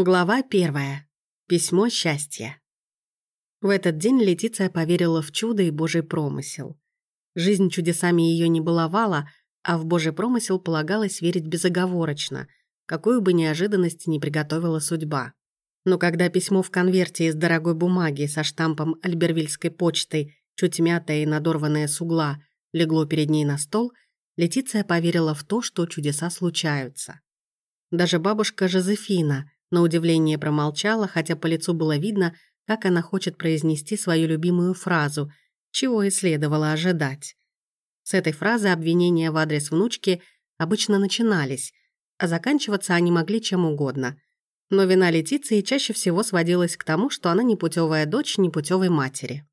Глава первая. Письмо счастья. В этот день Летиция поверила в чудо и Божий промысел. Жизнь чудесами ее не баловала, а в Божий промысел полагалось верить безоговорочно, какую бы неожиданность ни приготовила судьба. Но когда письмо в конверте из дорогой бумаги со штампом альбервильской почты, чуть мятое и надорванное с угла, легло перед ней на стол, Летиция поверила в то, что чудеса случаются. Даже бабушка Жозефина – на удивление промолчала, хотя по лицу было видно, как она хочет произнести свою любимую фразу, чего и следовало ожидать. С этой фразы обвинения в адрес внучки обычно начинались, а заканчиваться они могли чем угодно. Но вина Летиции чаще всего сводилась к тому, что она непутевая дочь непутевой матери.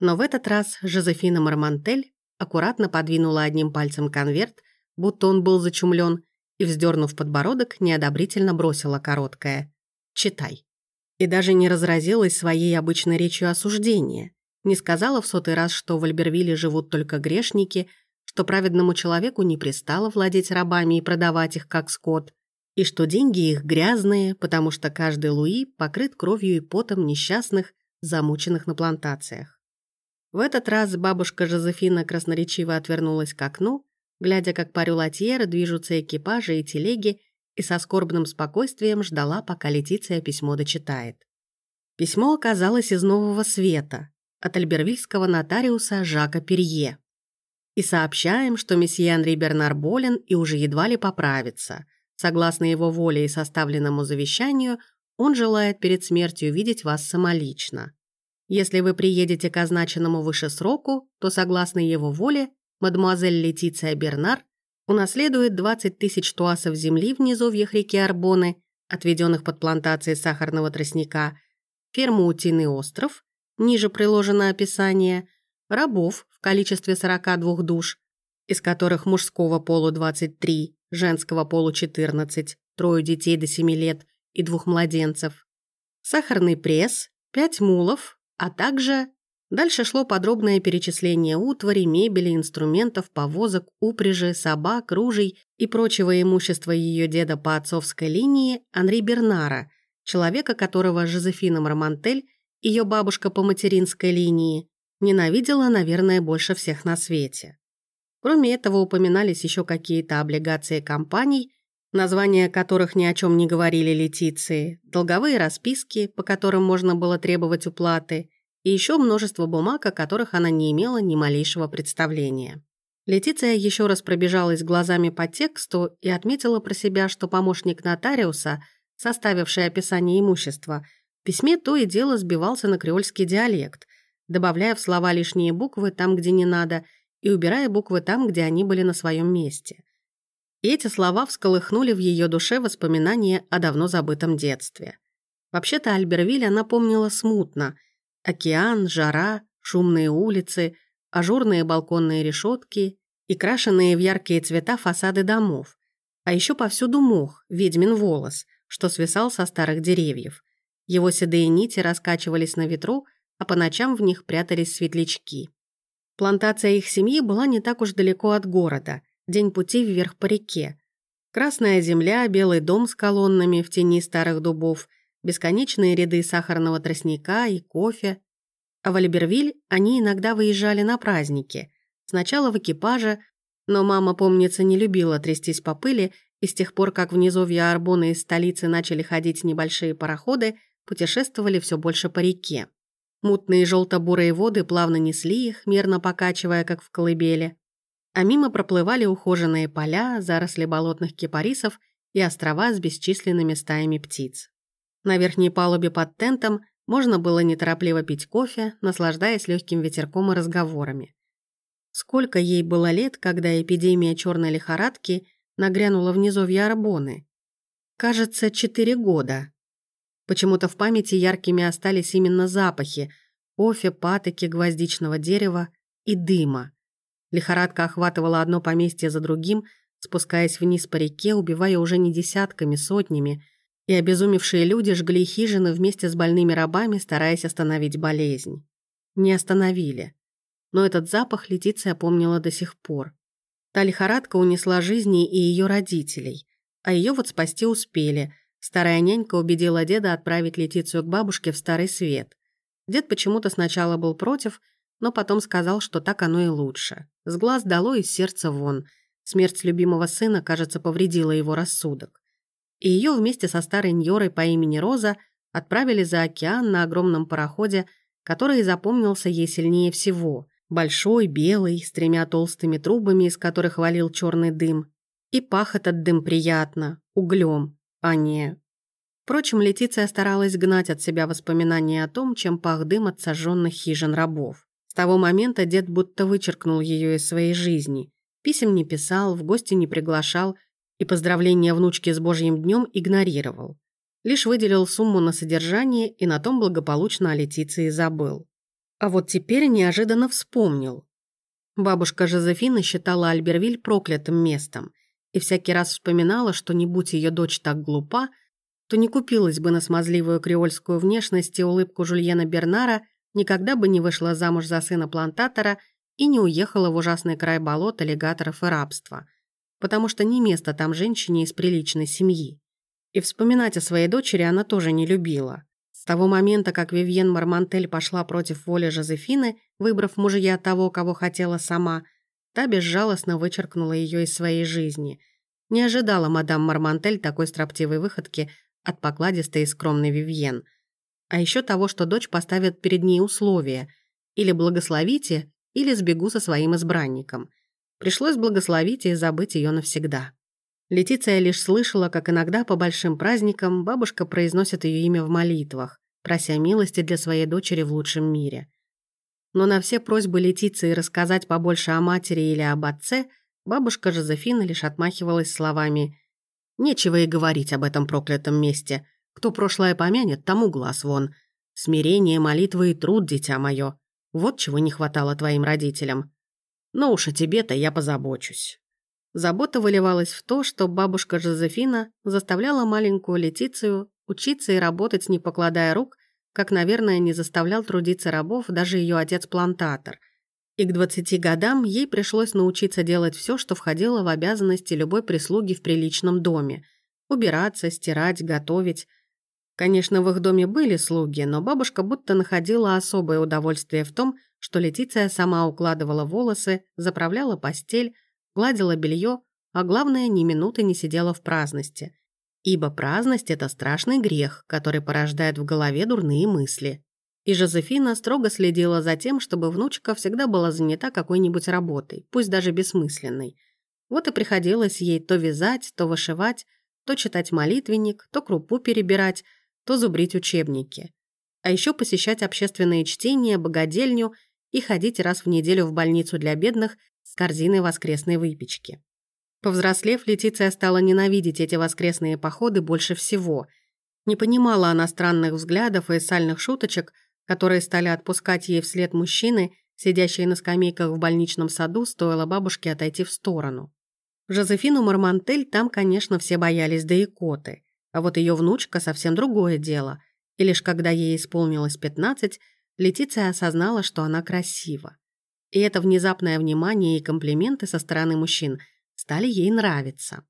Но в этот раз Жозефина Мармантель аккуратно подвинула одним пальцем конверт, будто он был зачумлен, и, вздернув подбородок, неодобрительно бросила короткое «Читай». И даже не разразилась своей обычной речью осуждения. Не сказала в сотый раз, что в Альбервилле живут только грешники, что праведному человеку не пристало владеть рабами и продавать их как скот, и что деньги их грязные, потому что каждый луи покрыт кровью и потом несчастных, замученных на плантациях. В этот раз бабушка Жозефина красноречиво отвернулась к окну глядя, как по рюлатьеры движутся экипажи и телеги, и со скорбным спокойствием ждала, пока Летиция письмо дочитает. Письмо оказалось из Нового Света, от альбервильского нотариуса Жака Перье. И сообщаем, что месье Анри Бернар болен и уже едва ли поправится. Согласно его воле и составленному завещанию, он желает перед смертью видеть вас самолично. Если вы приедете к означенному выше сроку, то, согласно его воле, мадемуазель Летиция Бернар унаследует 20 тысяч туасов земли в низовьях реки Арбоны, отведенных под плантацией сахарного тростника, ферму «Утиный остров», ниже приложено описание, рабов в количестве 42 душ, из которых мужского полу 23, женского полу 14, трое детей до 7 лет и двух младенцев, сахарный пресс, 5 мулов, а также Дальше шло подробное перечисление утвари, мебели, инструментов, повозок, упряжи, собак, ружей и прочего имущества ее деда по отцовской линии Анри Бернара, человека, которого Жозефина Мармантель, ее бабушка по материнской линии, ненавидела, наверное, больше всех на свете. Кроме этого упоминались еще какие-то облигации компаний, названия которых ни о чем не говорили Летиции, долговые расписки, по которым можно было требовать уплаты – и еще множество бумаг, о которых она не имела ни малейшего представления. Летиция еще раз пробежалась глазами по тексту и отметила про себя, что помощник нотариуса, составивший описание имущества, в письме то и дело сбивался на креольский диалект, добавляя в слова лишние буквы там, где не надо, и убирая буквы там, где они были на своем месте. И эти слова всколыхнули в ее душе воспоминания о давно забытом детстве. Вообще-то Альбервиль она помнила смутно – Океан, жара, шумные улицы, ажурные балконные решетки и крашенные в яркие цвета фасады домов. А еще повсюду мох, ведьмин волос, что свисал со старых деревьев. Его седые нити раскачивались на ветру, а по ночам в них прятались светлячки. Плантация их семьи была не так уж далеко от города, день пути вверх по реке. Красная земля, белый дом с колоннами в тени старых дубов – бесконечные ряды сахарного тростника и кофе. А в Альбервиль они иногда выезжали на праздники. Сначала в экипаже, но мама, помнится, не любила трястись по пыли, и с тех пор, как в низовье из столицы начали ходить небольшие пароходы, путешествовали все больше по реке. Мутные желто-бурые воды плавно несли их, мерно покачивая, как в колыбели. А мимо проплывали ухоженные поля, заросли болотных кипарисов и острова с бесчисленными стаями птиц. На верхней палубе под тентом можно было неторопливо пить кофе, наслаждаясь легким ветерком и разговорами. Сколько ей было лет, когда эпидемия черной лихорадки нагрянула в низовье Арбоны? Кажется, четыре года. Почему-то в памяти яркими остались именно запахи кофе, патоки, гвоздичного дерева и дыма. Лихорадка охватывала одно поместье за другим, спускаясь вниз по реке, убивая уже не десятками, сотнями, и обезумевшие люди жгли хижины вместе с больными рабами, стараясь остановить болезнь. Не остановили. Но этот запах Летиция помнила до сих пор. Та лихорадка унесла жизни и ее родителей, а ее вот спасти успели, Старая нянька убедила деда отправить Летицию к бабушке в Старый Свет. Дед почему-то сначала был против, но потом сказал, что так оно и лучше. С глаз дало и сердца вон. Смерть любимого сына, кажется, повредила его рассудок. И ее вместе со старой Ньорой по имени Роза отправили за океан на огромном пароходе, который запомнился ей сильнее всего. Большой, белый, с тремя толстыми трубами, из которых валил черный дым. И пах этот дым приятно, углем а не... Впрочем, Летиция старалась гнать от себя воспоминания о том, чем пах дым от сожженных хижин рабов. С того момента дед будто вычеркнул ее из своей жизни. Писем не писал, в гости не приглашал и поздравления внучки с Божьим днем игнорировал. Лишь выделил сумму на содержание и на том благополучно о Летиции забыл. А вот теперь неожиданно вспомнил. Бабушка Жозефина считала Альбервиль проклятым местом и всякий раз вспоминала, что не будь ее дочь так глупа, то не купилась бы на смазливую креольскую внешность и улыбку Жульена Бернара, никогда бы не вышла замуж за сына плантатора и не уехала в ужасный край болот, аллигаторов и рабства, потому что не место там женщине из приличной семьи. И вспоминать о своей дочери она тоже не любила. С того момента, как Вивьен Мармантель пошла против воли Жозефины, выбрав мужья того, кого хотела сама – Та безжалостно вычеркнула ее из своей жизни. Не ожидала мадам Мармантель такой строптивой выходки от покладистой и скромной Вивьен. А еще того, что дочь поставит перед ней условия. Или благословите, или сбегу со своим избранником. Пришлось благословить и забыть ее навсегда. Летиция лишь слышала, как иногда по большим праздникам бабушка произносит ее имя в молитвах, прося милости для своей дочери в лучшем мире. Но на все просьбы Летиции рассказать побольше о матери или об отце, бабушка Жозефина лишь отмахивалась словами «Нечего и говорить об этом проклятом месте. Кто прошлое помянет, тому глаз вон. Смирение, молитва и труд, дитя мое. Вот чего не хватало твоим родителям. Но уж о тебе-то я позабочусь». Забота выливалась в то, что бабушка Жозефина заставляла маленькую Летицию учиться и работать, не покладая рук, как, наверное, не заставлял трудиться рабов даже ее отец-плантатор. И к 20 годам ей пришлось научиться делать все, что входило в обязанности любой прислуги в приличном доме. Убираться, стирать, готовить. Конечно, в их доме были слуги, но бабушка будто находила особое удовольствие в том, что Летиция сама укладывала волосы, заправляла постель, гладила белье, а главное, ни минуты не сидела в праздности. Ибо праздность – это страшный грех, который порождает в голове дурные мысли. И Жозефина строго следила за тем, чтобы внучка всегда была занята какой-нибудь работой, пусть даже бессмысленной. Вот и приходилось ей то вязать, то вышивать, то читать молитвенник, то крупу перебирать, то зубрить учебники. А еще посещать общественные чтения, богадельню и ходить раз в неделю в больницу для бедных с корзиной воскресной выпечки. Повзрослев, Летиция стала ненавидеть эти воскресные походы больше всего. Не понимала она странных взглядов и сальных шуточек, которые стали отпускать ей вслед мужчины, сидящие на скамейках в больничном саду, стоило бабушке отойти в сторону. Жозефину Мармантель там, конечно, все боялись, да и коты. А вот ее внучка совсем другое дело. И лишь когда ей исполнилось 15, Летиция осознала, что она красива. И это внезапное внимание и комплименты со стороны мужчин – стали ей нравиться.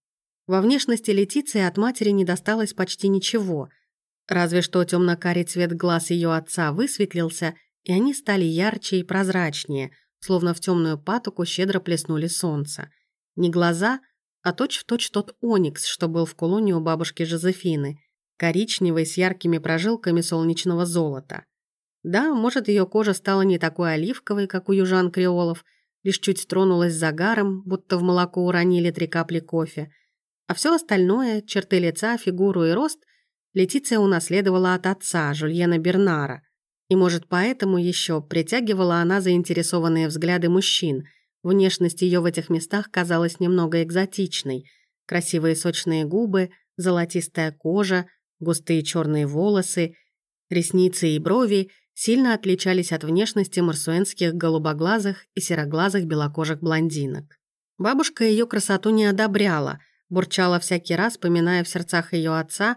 Во внешности Летиции от матери не досталось почти ничего, разве что темно-карий цвет глаз ее отца высветлился, и они стали ярче и прозрачнее, словно в темную патоку щедро плеснули солнце. Не глаза, а точь-в-точь точь тот оникс, что был в кулоне у бабушки Жозефины, коричневый с яркими прожилками солнечного золота. Да, может, ее кожа стала не такой оливковой, как у южан-креолов – лишь чуть тронулась загаром, будто в молоко уронили три капли кофе. А все остальное, черты лица, фигуру и рост, Летиция унаследовала от отца, Жульена Бернара. И, может, поэтому еще притягивала она заинтересованные взгляды мужчин. Внешность ее в этих местах казалась немного экзотичной. Красивые сочные губы, золотистая кожа, густые черные волосы, ресницы и брови сильно отличались от внешности марсуэнских голубоглазых и сероглазых белокожих блондинок. Бабушка ее красоту не одобряла, бурчала всякий раз, поминая в сердцах ее отца,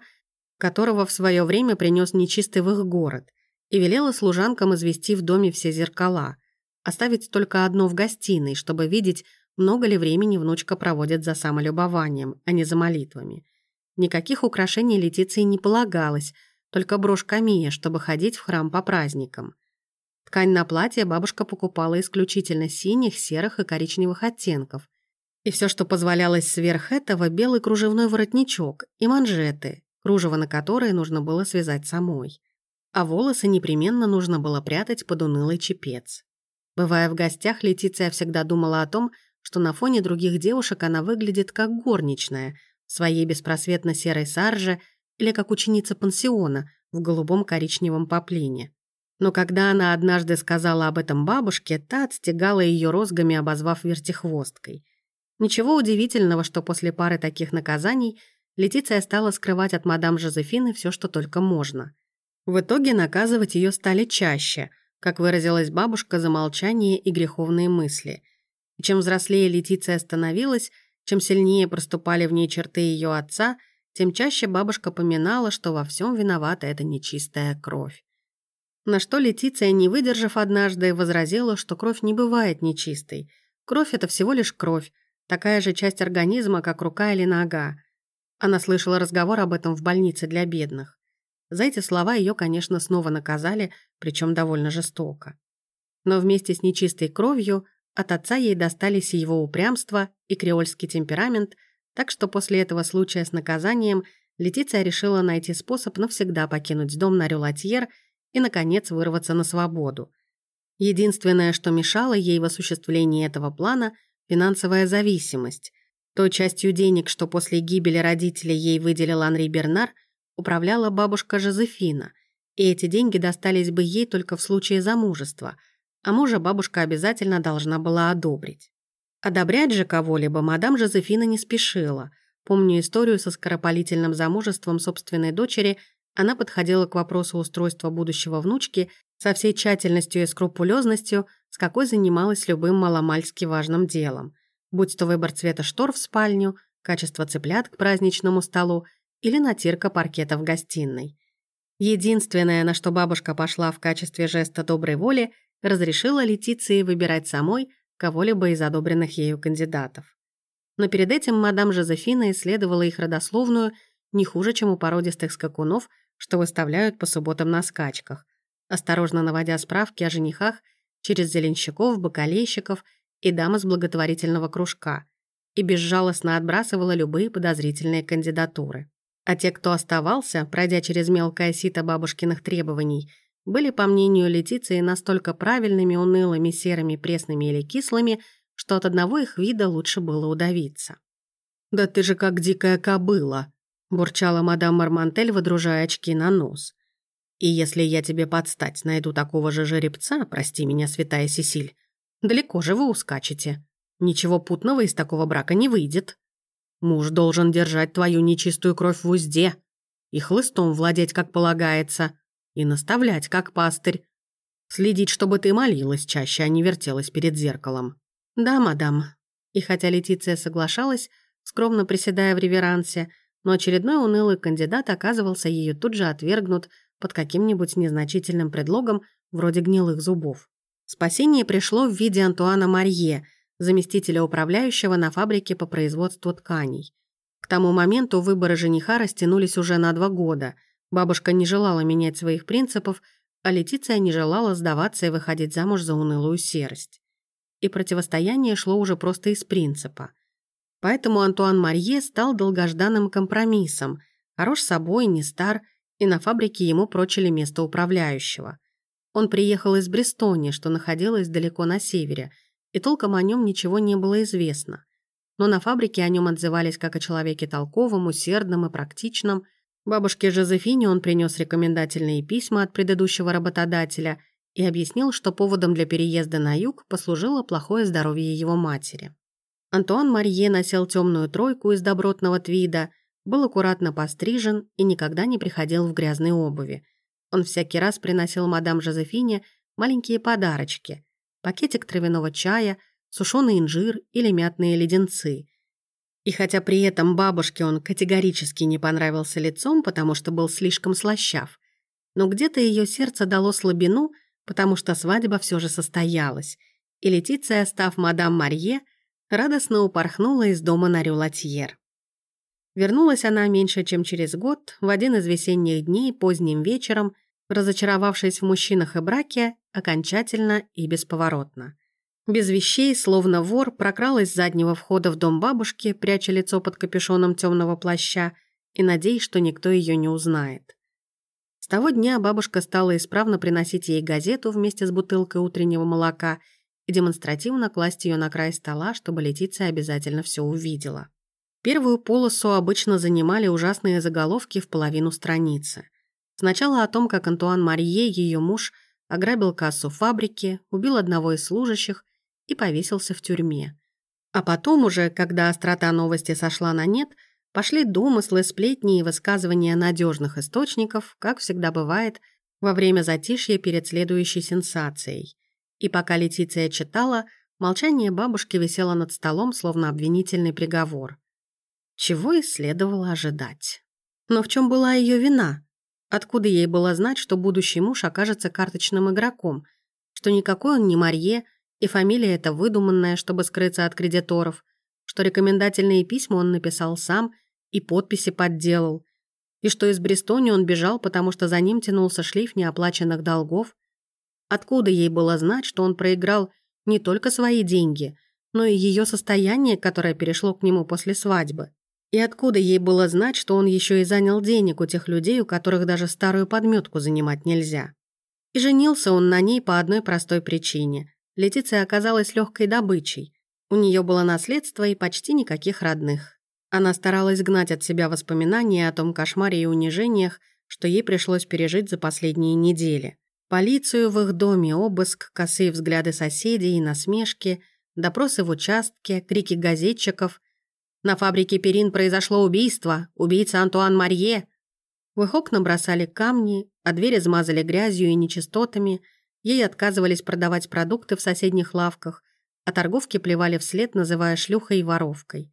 которого в свое время принес нечистый в их город, и велела служанкам извести в доме все зеркала, оставить только одно в гостиной, чтобы видеть, много ли времени внучка проводит за самолюбованием, а не за молитвами. Никаких украшений Летиции не полагалось, только брошь Мия, чтобы ходить в храм по праздникам. Ткань на платье бабушка покупала исключительно синих, серых и коричневых оттенков. И все, что позволялось сверх этого, белый кружевной воротничок и манжеты, кружево на которые нужно было связать самой. А волосы непременно нужно было прятать под унылый чепец. Бывая в гостях, Летиция всегда думала о том, что на фоне других девушек она выглядит как горничная, в своей беспросветно серой сарже или как ученица пансиона в голубом коричневом поплине. Но когда она однажды сказала об этом бабушке, та отстегала ее розгами, обозвав вертихвосткой. Ничего удивительного, что после пары таких наказаний Летиция стала скрывать от мадам Жозефины все, что только можно. В итоге наказывать ее стали чаще, как выразилась бабушка за молчание и греховные мысли. И чем взрослее Летиция становилась, чем сильнее проступали в ней черты ее отца, тем чаще бабушка поминала, что во всем виновата эта нечистая кровь. На что Летиция, не выдержав однажды, возразила, что кровь не бывает нечистой. Кровь — это всего лишь кровь, такая же часть организма, как рука или нога. Она слышала разговор об этом в больнице для бедных. За эти слова ее, конечно, снова наказали, причем довольно жестоко. Но вместе с нечистой кровью от отца ей достались его упрямство и креольский темперамент, так что после этого случая с наказанием Летиция решила найти способ навсегда покинуть дом на Рюлатьер и, наконец, вырваться на свободу. Единственное, что мешало ей в осуществлении этого плана – финансовая зависимость. Той частью денег, что после гибели родителей ей выделил Анри Бернар, управляла бабушка Жозефина, и эти деньги достались бы ей только в случае замужества, а мужа бабушка обязательно должна была одобрить. Одобрять же кого-либо мадам Жозефина не спешила. Помню историю со скоропалительным замужеством собственной дочери – она подходила к вопросу устройства будущего внучки со всей тщательностью и скрупулезностью, с какой занималась любым маломальски важным делом, будь то выбор цвета штор в спальню, качество цыплят к праздничному столу или натирка паркета в гостиной. Единственное, на что бабушка пошла в качестве жеста доброй воли, разрешила Летиции выбирать самой кого-либо из одобренных ею кандидатов. Но перед этим мадам Жозефина исследовала их родословную не хуже, чем у породистых скакунов – что выставляют по субботам на скачках, осторожно наводя справки о женихах через зеленщиков, бакалейщиков и дам из благотворительного кружка, и безжалостно отбрасывала любые подозрительные кандидатуры. А те, кто оставался, пройдя через мелкое сито бабушкиных требований, были, по мнению Летиции, настолько правильными, унылыми, серыми, пресными или кислыми, что от одного их вида лучше было удавиться. «Да ты же как дикая кобыла!» бурчала мадам Мармантель, выдружая очки на нос. «И если я тебе подстать найду такого же жеребца, прости меня, святая Сесиль, далеко же вы ускачете. Ничего путного из такого брака не выйдет. Муж должен держать твою нечистую кровь в узде и хлыстом владеть, как полагается, и наставлять, как пастырь. Следить, чтобы ты молилась чаще, а не вертелась перед зеркалом. Да, мадам. И хотя Летиция соглашалась, скромно приседая в реверансе, но очередной унылый кандидат оказывался ее тут же отвергнут под каким-нибудь незначительным предлогом вроде гнилых зубов. Спасение пришло в виде Антуана Марье, заместителя управляющего на фабрике по производству тканей. К тому моменту выборы жениха растянулись уже на два года. Бабушка не желала менять своих принципов, а Летиция не желала сдаваться и выходить замуж за унылую серость. И противостояние шло уже просто из принципа – Поэтому Антуан Марье стал долгожданным компромиссом, хорош собой, не стар, и на фабрике ему прочили место управляющего. Он приехал из Брестони, что находилось далеко на севере, и толком о нем ничего не было известно. Но на фабрике о нем отзывались как о человеке толковом, усердном и практичном. Бабушке Жозефине он принес рекомендательные письма от предыдущего работодателя и объяснил, что поводом для переезда на юг послужило плохое здоровье его матери. Антуан Марье носил темную тройку из добротного твида, был аккуратно пострижен и никогда не приходил в грязной обуви. Он всякий раз приносил мадам Жозефине маленькие подарочки, пакетик травяного чая, сушеный инжир или мятные леденцы. И хотя при этом бабушке он категорически не понравился лицом, потому что был слишком слащав, но где-то ее сердце дало слабину, потому что свадьба все же состоялась, и Летиция, став мадам Марье, радостно упорхнула из дома на Рюлатьер. Вернулась она меньше, чем через год, в один из весенних дней, поздним вечером, разочаровавшись в мужчинах и браке, окончательно и бесповоротно. Без вещей, словно вор, прокралась с заднего входа в дом бабушки, пряча лицо под капюшоном темного плаща и надеясь, что никто ее не узнает. С того дня бабушка стала исправно приносить ей газету вместе с бутылкой утреннего молока и демонстративно класть ее на край стола, чтобы Летиция обязательно все увидела. Первую полосу обычно занимали ужасные заголовки в половину страницы. Сначала о том, как Антуан Марье, ее муж, ограбил кассу фабрики, убил одного из служащих и повесился в тюрьме. А потом уже, когда острота новости сошла на нет, пошли домыслы, сплетни и высказывания надежных источников, как всегда бывает, во время затишья перед следующей сенсацией. И пока Летиция читала, молчание бабушки висело над столом, словно обвинительный приговор чего и следовало ожидать. Но в чем была ее вина? Откуда ей было знать, что будущий муж окажется карточным игроком, что никакой он не Марье, и фамилия эта выдуманная, чтобы скрыться от кредиторов, что рекомендательные письма он написал сам и подписи подделал, и что из Брестони он бежал, потому что за ним тянулся шлейф неоплаченных долгов? Откуда ей было знать, что он проиграл не только свои деньги, но и ее состояние, которое перешло к нему после свадьбы? И откуда ей было знать, что он еще и занял денег у тех людей, у которых даже старую подметку занимать нельзя? И женился он на ней по одной простой причине. Летиция оказалась легкой добычей. У нее было наследство и почти никаких родных. Она старалась гнать от себя воспоминания о том кошмаре и унижениях, что ей пришлось пережить за последние недели. Полицию в их доме, обыск, косые взгляды соседей и насмешки, допросы в участке, крики газетчиков, на фабрике Перин произошло убийство. Убийца Антуан Марье. В их окна бросали камни, а двери смазали грязью и нечистотами. Ей отказывались продавать продукты в соседних лавках, а торговки плевали вслед, называя шлюхой и воровкой.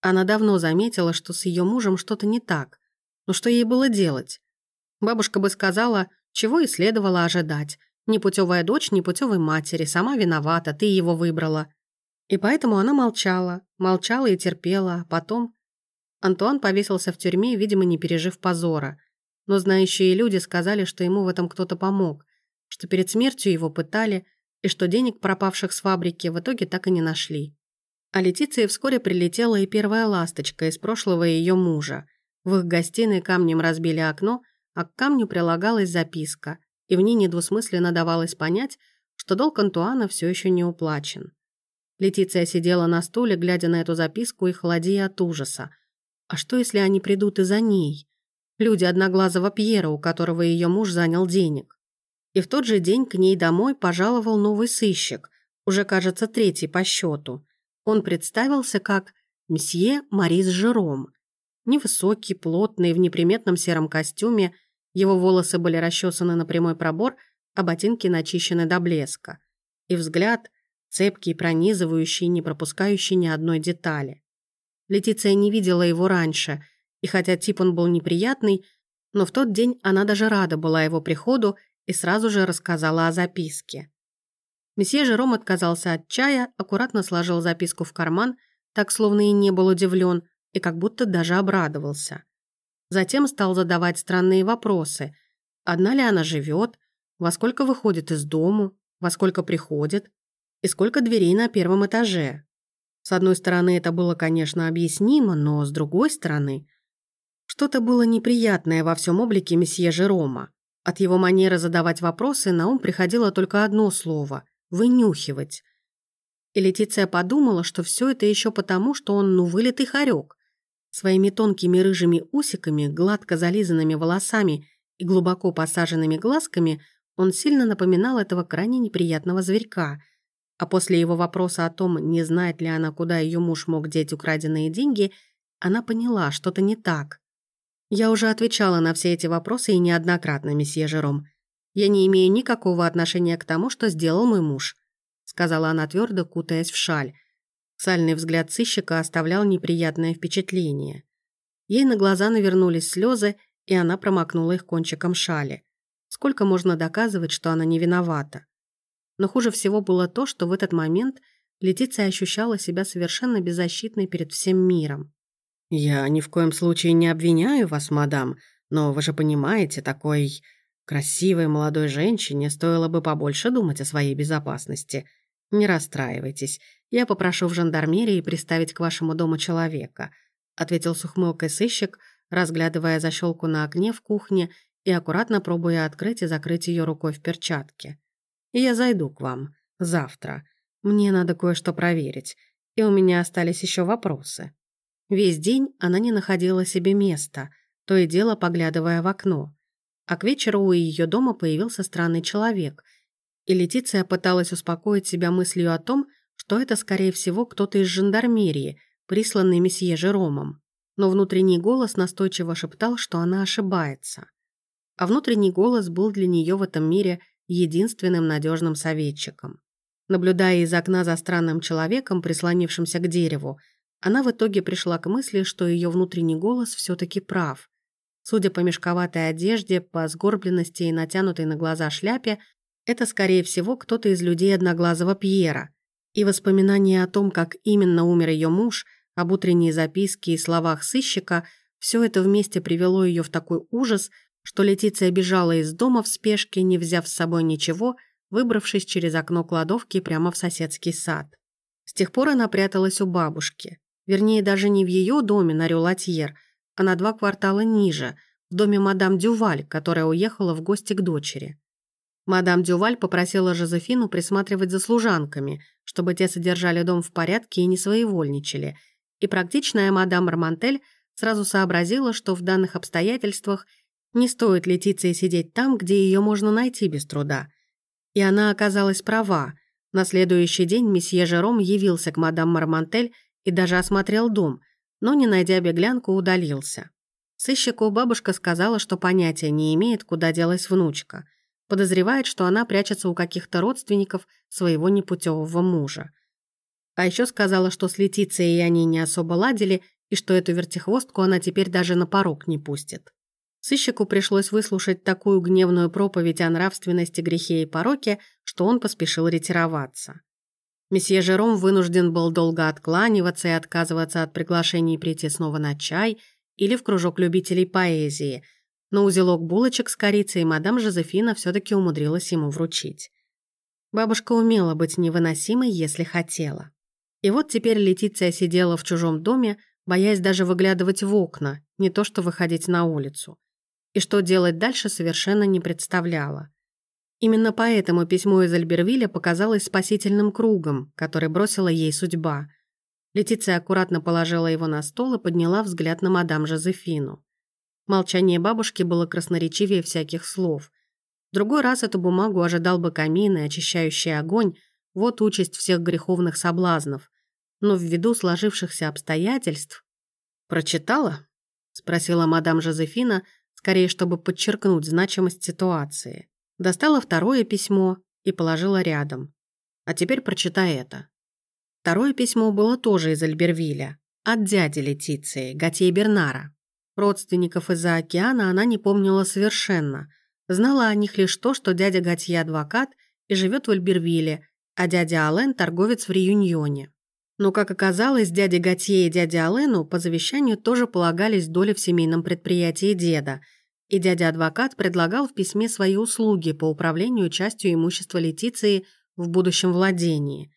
Она давно заметила, что с ее мужем что-то не так. Но что ей было делать? Бабушка бы сказала, чего и следовало ожидать. Непутевая дочь непутевой матери, сама виновата, ты его выбрала. И поэтому она молчала, молчала и терпела, а потом... Антуан повесился в тюрьме, видимо, не пережив позора. Но знающие люди сказали, что ему в этом кто-то помог, что перед смертью его пытали, и что денег, пропавших с фабрики, в итоге так и не нашли. А Летиции вскоре прилетела и первая ласточка из прошлого ее мужа. В их гостиной камнем разбили окно, а к камню прилагалась записка, и в ней недвусмысленно давалось понять, что долг Антуана все еще не уплачен. Летиция сидела на стуле, глядя на эту записку и холодея от ужаса. А что, если они придут и за ней? Люди одноглазого Пьера, у которого ее муж занял денег. И в тот же день к ней домой пожаловал новый сыщик, уже, кажется, третий по счету. Он представился как «Мсье Марис Жером». Невысокий, плотный, в неприметном сером костюме, его волосы были расчесаны на прямой пробор, а ботинки начищены до блеска. И взгляд – цепкий, пронизывающий, не пропускающий ни одной детали. Летиция не видела его раньше, и хотя тип он был неприятный, но в тот день она даже рада была его приходу и сразу же рассказала о записке. Месье Жером отказался от чая, аккуратно сложил записку в карман, так словно и не был удивлен, и как будто даже обрадовался. Затем стал задавать странные вопросы. Одна ли она живет? Во сколько выходит из дому? Во сколько приходит? И сколько дверей на первом этаже. С одной стороны, это было, конечно, объяснимо, но с другой стороны, что-то было неприятное во всем облике месье Жерома. От его манеры задавать вопросы на ум приходило только одно слово – «вынюхивать». И Летиция подумала, что все это еще потому, что он ну вылитый хорек. Своими тонкими рыжими усиками, гладко зализанными волосами и глубоко посаженными глазками он сильно напоминал этого крайне неприятного зверька – а после его вопроса о том, не знает ли она, куда ее муж мог деть украденные деньги, она поняла, что-то не так. Я уже отвечала на все эти вопросы и неоднократно, месье Жером. Я не имею никакого отношения к тому, что сделал мой муж, сказала она твердо, кутаясь в шаль. Сальный взгляд сыщика оставлял неприятное впечатление. Ей на глаза навернулись слезы, и она промокнула их кончиком шали. Сколько можно доказывать, что она не виновата? Но хуже всего было то, что в этот момент Летиция ощущала себя совершенно беззащитной перед всем миром. «Я ни в коем случае не обвиняю вас, мадам, но вы же понимаете, такой красивой молодой женщине стоило бы побольше думать о своей безопасности. Не расстраивайтесь, я попрошу в жандармерии приставить к вашему дому человека», ответил с ухмылкой сыщик, разглядывая защелку на окне в кухне и аккуратно пробуя открыть и закрыть ее рукой в перчатке. «Я зайду к вам завтра. Мне надо кое-что проверить, и у меня остались еще вопросы». Весь день она не находила себе места, то и дело поглядывая в окно. А к вечеру у ее дома появился странный человек, и Летиция пыталась успокоить себя мыслью о том, что это, скорее всего, кто-то из жандармерии, присланный месье Жеромом. Но внутренний голос настойчиво шептал, что она ошибается а внутренний голос был для нее в этом мире единственным надежным советчиком. Наблюдая из окна за странным человеком, прислонившимся к дереву, она в итоге пришла к мысли, что ее внутренний голос все-таки прав. Судя по мешковатой одежде, по сгорбленности и натянутой на глаза шляпе, это, скорее всего, кто-то из людей Одноглазого Пьера. И воспоминания о том, как именно умер ее муж, об утренней записке и словах сыщика, все это вместе привело ее в такой ужас, что Летиция бежала из дома в спешке, не взяв с собой ничего, выбравшись через окно кладовки прямо в соседский сад. С тех пор она пряталась у бабушки. Вернее, даже не в ее доме на Рюлатьер, а на два квартала ниже, в доме мадам Дюваль, которая уехала в гости к дочери. Мадам Дюваль попросила Жозефину присматривать за служанками, чтобы те содержали дом в порядке и не своевольничали, и практичная мадам Романтель сразу сообразила, что в данных обстоятельствах – не стоит Летиции сидеть там, где ее можно найти без труда. И она оказалась права. На следующий день месье Жером явился к мадам Мармантель и даже осмотрел дом, но, не найдя беглянку, удалился. Сыщику бабушка сказала, что понятия не имеет, куда делась внучка. Подозревает, что она прячется у каких-то родственников своего непутевого мужа. А еще сказала, что с Летицией они не особо ладили, и что эту вертихвостку она теперь даже на порог не пустит. Сыщику пришлось выслушать такую гневную проповедь о нравственности, грехе и пороке, что он поспешил ретироваться. Месье Жером вынужден был долго откланиваться и отказываться от приглашений прийти снова на чай или в кружок любителей поэзии, но узелок булочек с корицей мадам Жозефина все-таки умудрилась ему вручить. Бабушка умела быть невыносимой, если хотела. И вот теперь Летиция сидела в чужом доме, боясь даже выглядывать в окна, не то что выходить на улицу и что делать дальше совершенно не представляла. Именно поэтому письмо из Альбервилля показалось спасительным кругом, который бросила ей судьба. Летиция аккуратно положила его на стол и подняла взгляд на мадам Жозефину. Молчание бабушки было красноречивее всяких слов. Другой раз эту бумагу ожидал бы камин и очищающий огонь, вот участь всех греховных соблазнов. Но ввиду сложившихся обстоятельств... «Прочитала?» — спросила мадам Жозефина, скорее, чтобы подчеркнуть значимость ситуации. Достала второе письмо и положила рядом. А теперь прочитай это. Второе письмо было тоже из Альбервиля, от дяди Летиции, Готье Бернара. Родственников из-за океана она не помнила совершенно. Знала о них лишь то, что дядя Готье адвокат и живет в Альбервилле, а дядя Ален торговец в Реюньоне. Но, как оказалось, дяде Готье и дяде Алену по завещанию тоже полагались доли в семейном предприятии деда, и дядя-адвокат предлагал в письме свои услуги по управлению частью имущества Летиции в будущем владении.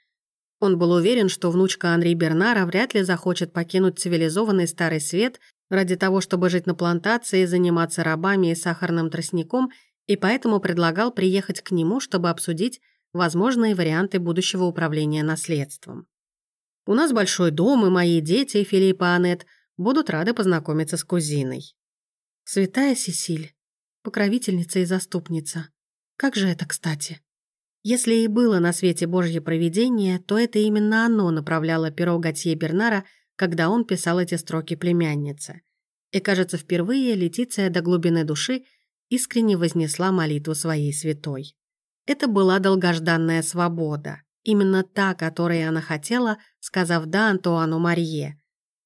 Он был уверен, что внучка Анри Бернара вряд ли захочет покинуть цивилизованный Старый Свет ради того, чтобы жить на плантации, заниматься рабами и сахарным тростником, и поэтому предлагал приехать к нему, чтобы обсудить возможные варианты будущего управления наследством. У нас большой дом, и мои дети, Филипп и Аннет, будут рады познакомиться с кузиной. Святая Сесиль, покровительница и заступница. Как же это кстати? Если и было на свете Божье провидение, то это именно оно направляло перо Готье Бернара, когда он писал эти строки племяннице. И, кажется, впервые Летиция до глубины души искренне вознесла молитву своей святой. Это была долгожданная свобода. Именно та, которой она хотела, сказав «да» Антуану Марье.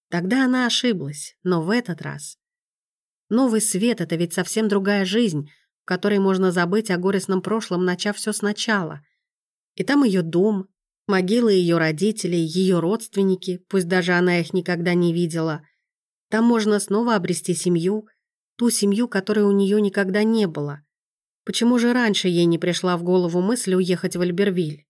Тогда она ошиблась, но в этот раз... Новый свет — это ведь совсем другая жизнь, в которой можно забыть о горестном прошлом, начав все сначала. И там ее дом, могилы ее родителей, ее родственники, пусть даже она их никогда не видела. Там можно снова обрести семью, ту семью, которой у нее никогда не было. Почему же раньше ей не пришла в голову мысль уехать в Альбервиль?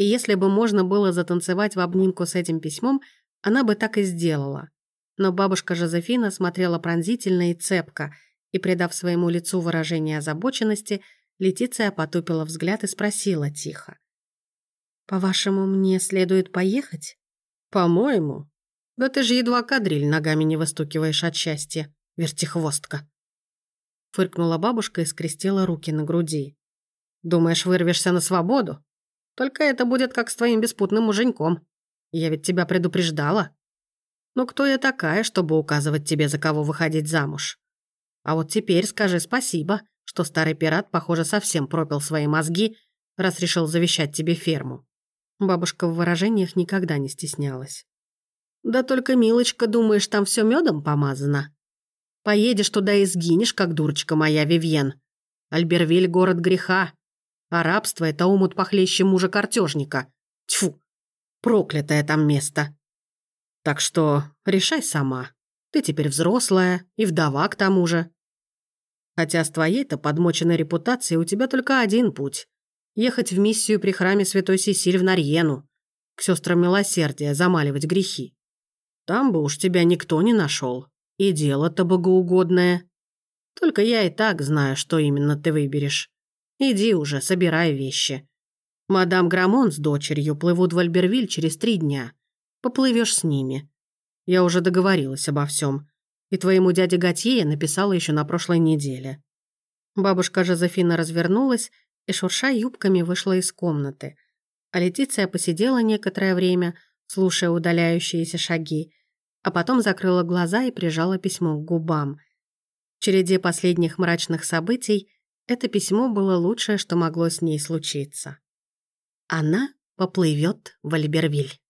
И если бы можно было затанцевать в обнимку с этим письмом, она бы так и сделала. Но бабушка Жозефина смотрела пронзительно и цепко, и, придав своему лицу выражение озабоченности, Летиция потупила взгляд и спросила тихо. «По-вашему, мне следует поехать?» «По-моему. Да ты же едва кадриль ногами не выстукиваешь от счастья, вертихвостка». Фыркнула бабушка и скрестила руки на груди. «Думаешь, вырвешься на свободу? Только это будет как с твоим беспутным муженьком. Я ведь тебя предупреждала. Ну кто я такая, чтобы указывать тебе, за кого выходить замуж? А вот теперь скажи спасибо, что старый пират, похоже, совсем пропил свои мозги, раз решил завещать тебе ферму. Бабушка в выражениях никогда не стеснялась. «Да только, милочка, думаешь, там все медом помазано? Поедешь туда и сгинешь, как дурочка моя Вивьен. Альбервиль — город греха, а рабство — это умут похлеще мужа картежника. Тьфу, проклятое там место. Так что решай сама. Ты теперь взрослая и вдова к тому же. Хотя с твоей-то подмоченной репутацией у тебя только один путь ехать в миссию при храме Святой Сесиль в Нарьену, к сестрам милосердия, замаливать грехи. Там бы уж тебя никто не нашел. И дело-то богоугодное. Только я и так знаю, что именно ты выберешь. Иди уже, собирай вещи. Мадам Грамон с дочерью плывут в Альбервиль через три дня. Поплывешь с ними. Я уже договорилась обо всем. И твоему дяде Готье написала еще на прошлой неделе. Бабушка Жозефина развернулась и, шурша юбками, вышла из комнаты. А Летиция посидела некоторое время, слушая удаляющиеся шаги, а потом закрыла глаза и прижала письмо к губам. В череде последних мрачных событий это письмо было лучшее, что могло с ней случиться. Она поплывет в Альбервиль.